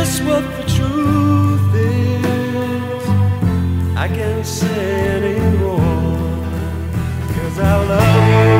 just what the truth is. I can't say anymore, cause I love you.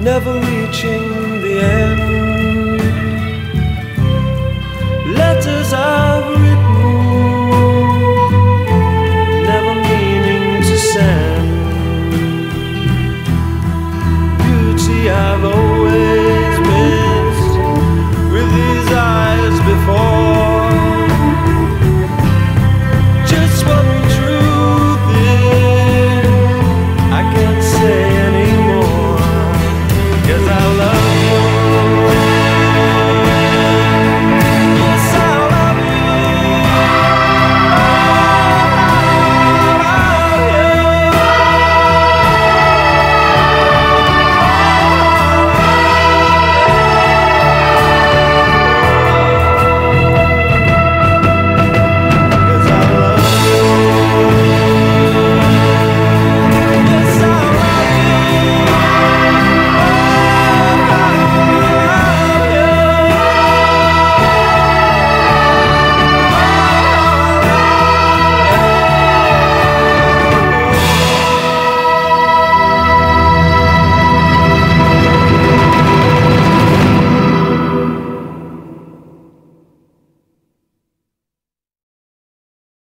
never reaching the end.